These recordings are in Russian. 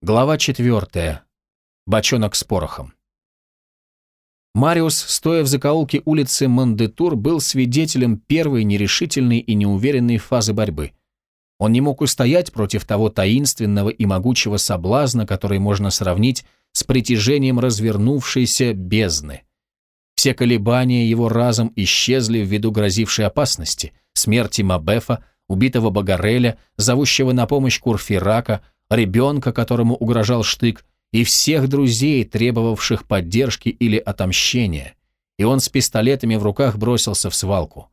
Глава 4. Бочонок с порохом. Мариус, стоя в закоулке улицы Мандетур, был свидетелем первой нерешительной и неуверенной фазы борьбы. Он не мог устоять против того таинственного и могучего соблазна, который можно сравнить с притяжением развернувшейся бездны. Все колебания его разом исчезли ввиду грозившей опасности, смерти Мабефа, убитого Багареля, зовущего на помощь Курфирака, ребенка, которому угрожал штык, и всех друзей, требовавших поддержки или отомщения, и он с пистолетами в руках бросился в свалку.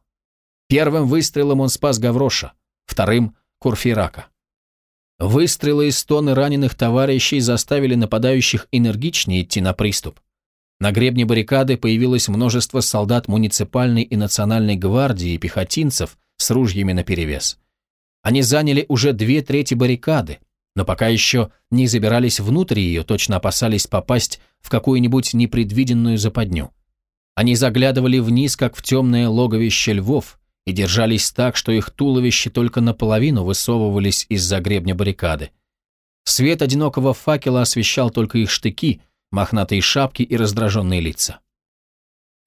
Первым выстрелом он спас Гавроша, вторым — Курфирака. Выстрелы и стоны раненых товарищей заставили нападающих энергичнее идти на приступ. На гребне баррикады появилось множество солдат муниципальной и национальной гвардии и пехотинцев с ружьями наперевес. Они заняли уже две трети баррикады, но пока еще не забирались внутрь ее, точно опасались попасть в какую-нибудь непредвиденную западню. Они заглядывали вниз, как в темное логовище львов, и держались так, что их туловища только наполовину высовывались из-за гребня баррикады. Свет одинокого факела освещал только их штыки, мохнатые шапки и раздраженные лица.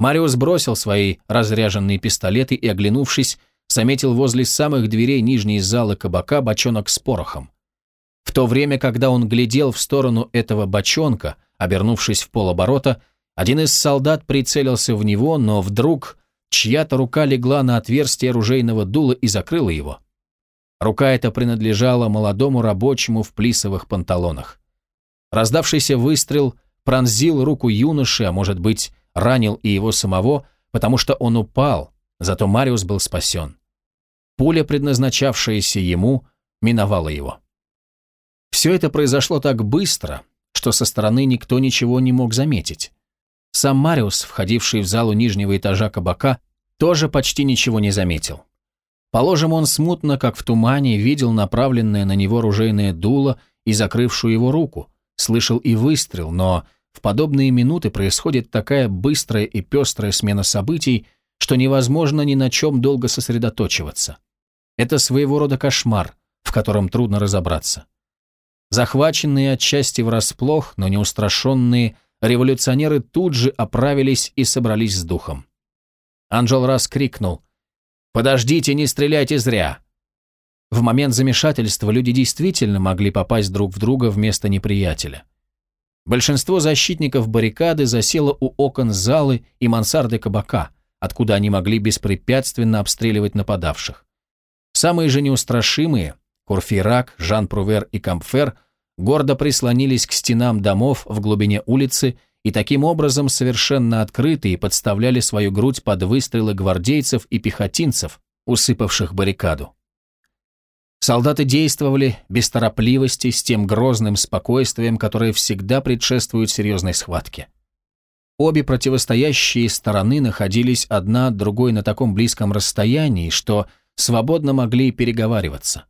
Мариус бросил свои разряженные пистолеты и, оглянувшись, заметил возле самых дверей нижней залы кабака бочонок с порохом. В то время, когда он глядел в сторону этого бочонка, обернувшись в полоборота, один из солдат прицелился в него, но вдруг чья-то рука легла на отверстие оружейного дула и закрыла его. Рука эта принадлежала молодому рабочему в плисовых панталонах. Раздавшийся выстрел пронзил руку юноши, а может быть, ранил и его самого, потому что он упал, зато Мариус был спасен. Пуля, предназначавшаяся ему, миновала его. Все это произошло так быстро, что со стороны никто ничего не мог заметить. Сам Мариус, входивший в залу нижнего этажа кабака, тоже почти ничего не заметил. Положим, он смутно, как в тумане, видел направленное на него ружейное дуло и закрывшую его руку, слышал и выстрел, но в подобные минуты происходит такая быстрая и пестрая смена событий, что невозможно ни на чем долго сосредоточиваться. Это своего рода кошмар, в котором трудно разобраться. Захваченные отчасти врасплох, но неустрашенные, революционеры тут же оправились и собрались с духом. Анжел раз крикнул «Подождите, не стреляйте зря!» В момент замешательства люди действительно могли попасть друг в друга вместо неприятеля. Большинство защитников баррикады засело у окон залы и мансарды кабака, откуда они могли беспрепятственно обстреливать нападавших. Самые же неустрашимые, Курфирак, Жан-Прувер и Камфер гордо прислонились к стенам домов в глубине улицы и таким образом совершенно открыто и подставляли свою грудь под выстрелы гвардейцев и пехотинцев, усыпавших баррикаду. Солдаты действовали без торопливости, с тем грозным спокойствием, которое всегда предшествует серьезной схватке. Обе противостоящие стороны находились одна от другой на таком близком расстоянии, что свободно могли переговариваться.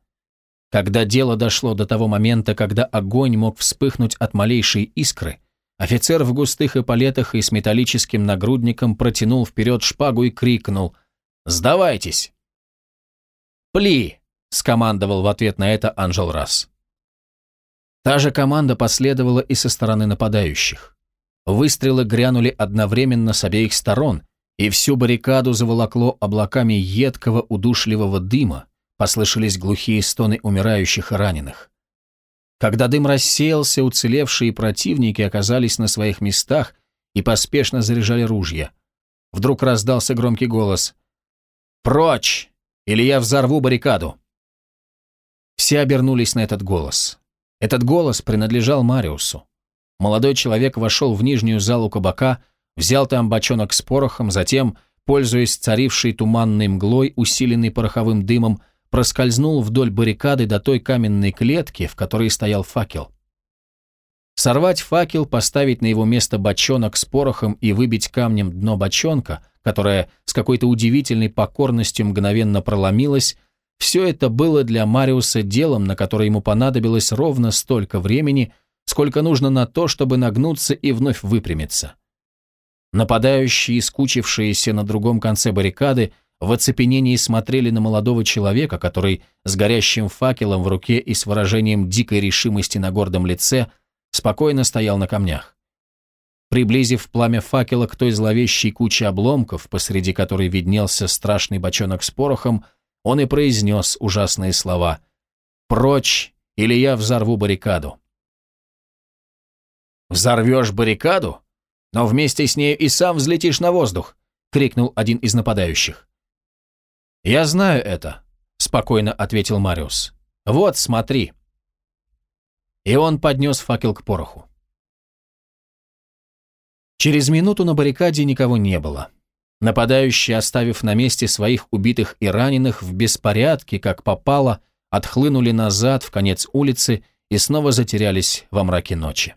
Когда дело дошло до того момента, когда огонь мог вспыхнуть от малейшей искры, офицер в густых эполетах и с металлическим нагрудником протянул вперед шпагу и крикнул «Сдавайтесь!» «Пли!» — скомандовал в ответ на это Анжел Расс. Та же команда последовала и со стороны нападающих. Выстрелы грянули одновременно с обеих сторон, и всю баррикаду заволокло облаками едкого удушливого дыма, послышались глухие стоны умирающих и раненых. Когда дым рассеялся, уцелевшие противники оказались на своих местах и поспешно заряжали ружья. Вдруг раздался громкий голос «Прочь! Или я взорву баррикаду!» Все обернулись на этот голос. Этот голос принадлежал Мариусу. Молодой человек вошел в нижнюю залу кабака, взял там бочонок с порохом, затем, пользуясь царившей туманной мглой, усиленной пороховым дымом, проскользнул вдоль баррикады до той каменной клетки, в которой стоял факел. Сорвать факел, поставить на его место бочонок с порохом и выбить камнем дно бочонка, которое с какой-то удивительной покорностью мгновенно проломилось, все это было для Мариуса делом, на которое ему понадобилось ровно столько времени, сколько нужно на то, чтобы нагнуться и вновь выпрямиться. Нападающие, скучившиеся на другом конце баррикады, в оцепенении смотрели на молодого человека, который с горящим факелом в руке и с выражением дикой решимости на гордом лице спокойно стоял на камнях. Приблизив пламя факела к той зловещей куче обломков, посреди которой виднелся страшный бочонок с порохом, он и произнес ужасные слова «Прочь, или я взорву баррикаду». «Взорвешь баррикаду? Но вместе с нею и сам взлетишь на воздух!» — крикнул один из нападающих. «Я знаю это», — спокойно ответил Мариус. «Вот, смотри». И он поднес факел к пороху. Через минуту на баррикаде никого не было. Нападающие, оставив на месте своих убитых и раненых, в беспорядке, как попало, отхлынули назад в конец улицы и снова затерялись во мраке ночи.